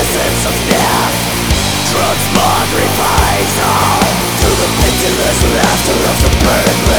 essence of death. Transmogrifies all To the pitiless laughter of the burning